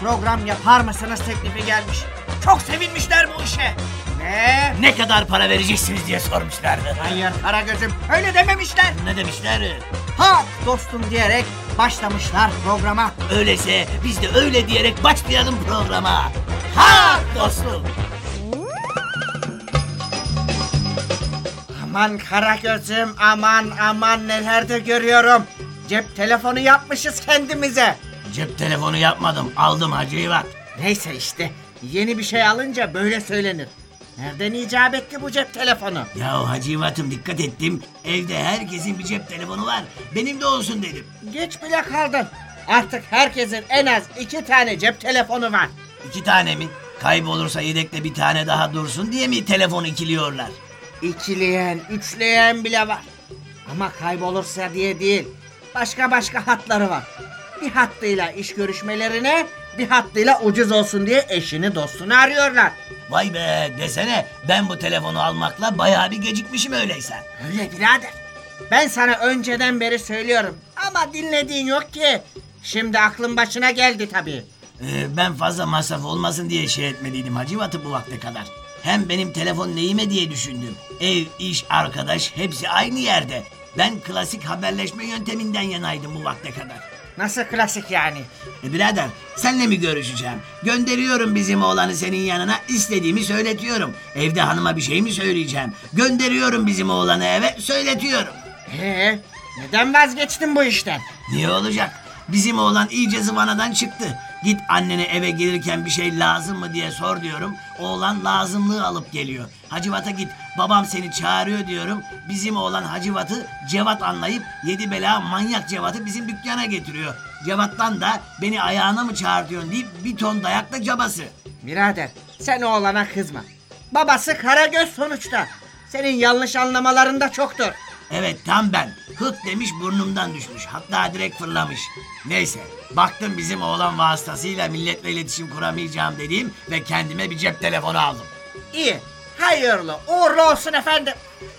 program yapar mısınız teklifi gelmiş. Çok sevinmişler bu işe. Ve Ne kadar para vereceksiniz diye sormuşlardı. hayır Karagöz'üm öyle dememişler. Ne demişler? Ha dostum diyerek başlamışlar programa. Öyleyse biz de öyle diyerek başlayalım programa. Ha dostum. Aman Karagöz'üm aman aman neler de görüyorum. Cep telefonu yapmışız kendimize. Cep telefonu yapmadım aldım Hacivat. Neyse işte yeni bir şey alınca böyle söylenir. Nereden icap etti bu cep telefonu? Ya Hacivat'ım dikkat ettim. Evde herkesin bir cep telefonu var. Benim de olsun dedim. Geç bile kaldın. Artık herkesin en az iki tane cep telefonu var. İki tane mi? Kaybolursa yedekte bir tane daha dursun diye mi telefonu ikiliyorlar? İkileyen, üçleyen bile var. Ama kaybolursa diye değil. Başka başka hatları var. Bir hattıyla iş görüşmelerine, bir hattıyla ucuz olsun diye eşini dostunu arıyorlar. Vay be desene ben bu telefonu almakla bayağı bir gecikmişim öyleyse. Öyle birader. Ben sana önceden beri söylüyorum. Ama dinlediğin yok ki. Şimdi aklın başına geldi tabii. Ee, ben fazla masraf olmasın diye şey etmediydim Hacivat'ı bu vakte kadar. Hem benim telefon neyime diye düşündüm. Ev, iş, arkadaş hepsi aynı yerde. Ben klasik haberleşme yönteminden yanaydım bu vakte kadar. Nasıl klasik yani? E birader senle mi görüşeceğim? Gönderiyorum bizim oğlanı senin yanına istediğimi söyletiyorum. Evde hanıma bir şey mi söyleyeceğim? Gönderiyorum bizim oğlanı eve söyletiyorum. Ee, neden vazgeçtin bu işten? Niye olacak? Bizim oğlan iyice zıvanadan çıktı. Git annene eve gelirken bir şey lazım mı diye sor diyorum. Oğlan lazımlığı alıp geliyor. Hacivat'a git babam seni çağırıyor diyorum. Bizim oğlan Hacivat'ı Cevat anlayıp yedi bela manyak Cevat'ı bizim dükkana getiriyor. Cevat'tan da beni ayağına mı çağırtıyorsun deyip bir ton dayakla cabası. Birader sen oğlana kızma. Babası Karagöz sonuçta. Senin yanlış anlamaların da çoktur. Evet tam ben. Hık demiş burnumdan düşmüş. Hatta direkt fırlamış. Neyse baktım bizim oğlan vasıtasıyla milletle iletişim kuramayacağım dediğim ve kendime bir cep telefonu aldım. İyi, hayırlı, uğurlu olsun efendim.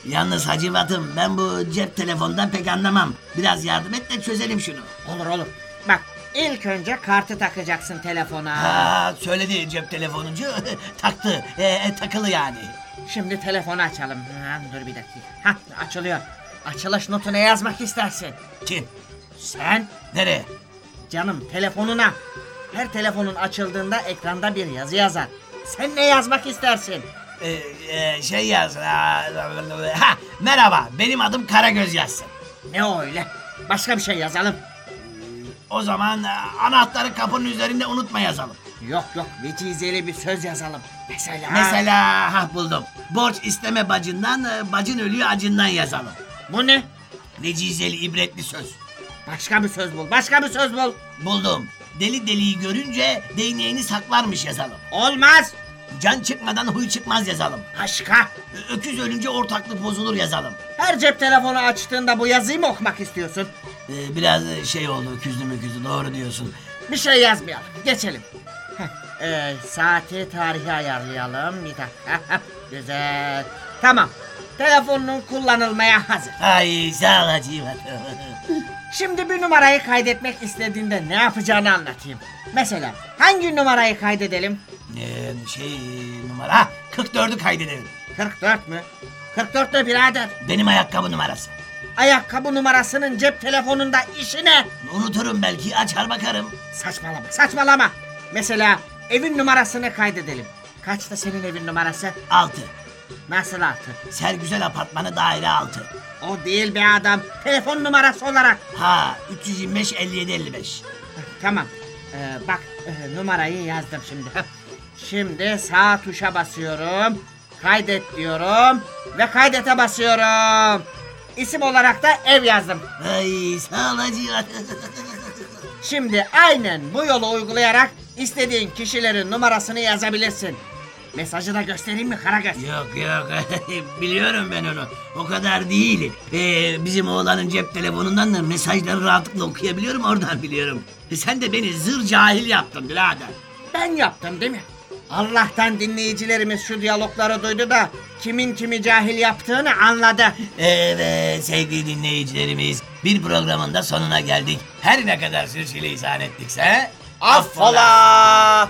Yalnız Hacivat'ım ben bu cep telefonundan pek anlamam. Biraz yardım et de çözelim şunu. Olur olur. Bak ilk önce kartı takacaksın telefona. Ha söyledi cep telefonuncu taktı E, e, takılı yani. Şimdi telefonu açalım. Ha, dur bir dakika. Ha, açılıyor. Açılış notu ne yazmak istersin? Kim? Sen Nereye? canım telefonuna. Her telefonun açıldığında ekranda bir yazı yazar. Sen ne yazmak istersin? Ee, e, şey yaz. Ha, ha, merhaba benim adım Karagöz yazsın. Ne o öyle? Başka bir şey yazalım. O zaman e, anahtarı kapının üzerinde unutma yazalım. Yok yok vecizeli bir söz yazalım. Mesela... Mesela ha buldum. Borç isteme bacından, e, bacın ölüyor acından yazalım. Bu ne? Necizeli ibretli söz. Başka bir söz bul. Başka bir söz bul. Buldum. Deli deliyi görünce değneğini saklarmış yazalım. Olmaz. Can çıkmadan huy çıkmaz yazalım. Başka. Öküz ölünce ortaklık bozulur yazalım. Her cep telefonu açtığında bu yazıyı mı okumak istiyorsun? Ee, biraz şey oldu öküzlü müküzlü doğru diyorsun. Bir şey yazmayalım. Geçelim. Heh, ee, saati tarihi ayarlayalım. Bir dakika. Güzel. Tamam. Telefonun kullanılmaya hazır. Ay sağ ol Hacivat. Şimdi bir numarayı kaydetmek istediğinde ne yapacağını anlatayım. Mesela hangi numarayı kaydedelim? Ee, şey numara ha, 44'ü kaydedelim. 44 mü? 44 ne birader? Benim ayakkabı numarası. Ayakkabı numarasının cep telefonunda işi ne? Unuturum belki açar bakarım. Saçmalama, saçmalama. Mesela evin numarasını kaydedelim. Kaçta senin evin numarası? 6. Nasıl altı? Sergüzel apartmanı daire 6. O değil be adam. Telefon numarası olarak. Ha 325 57 55. Tamam. Ee, bak e, numarayı yazdım şimdi. Şimdi sağ tuşa basıyorum. Kaydet diyorum. Ve kaydete basıyorum. İsim olarak da ev yazdım. Ay sağ ol. Şimdi aynen bu yolu uygulayarak istediğin kişilerin numarasını yazabilirsin. Mesajı da göstereyim mi Karagöz? yok yok biliyorum ben onu. O kadar değil. Ee, bizim oğlanın cep telefonundan da mesajları rahatlıkla okuyabiliyorum oradan biliyorum. E, sen de beni zır cahil yaptın birader. Ben yaptım değil mi? Allah'tan dinleyicilerimiz şu diyalogları duydu da kimin kimi cahil yaptığını anladı. Evet sevgili dinleyicilerimiz bir programın da sonuna geldik. Her ne kadar sürçülisan ettikse Affola!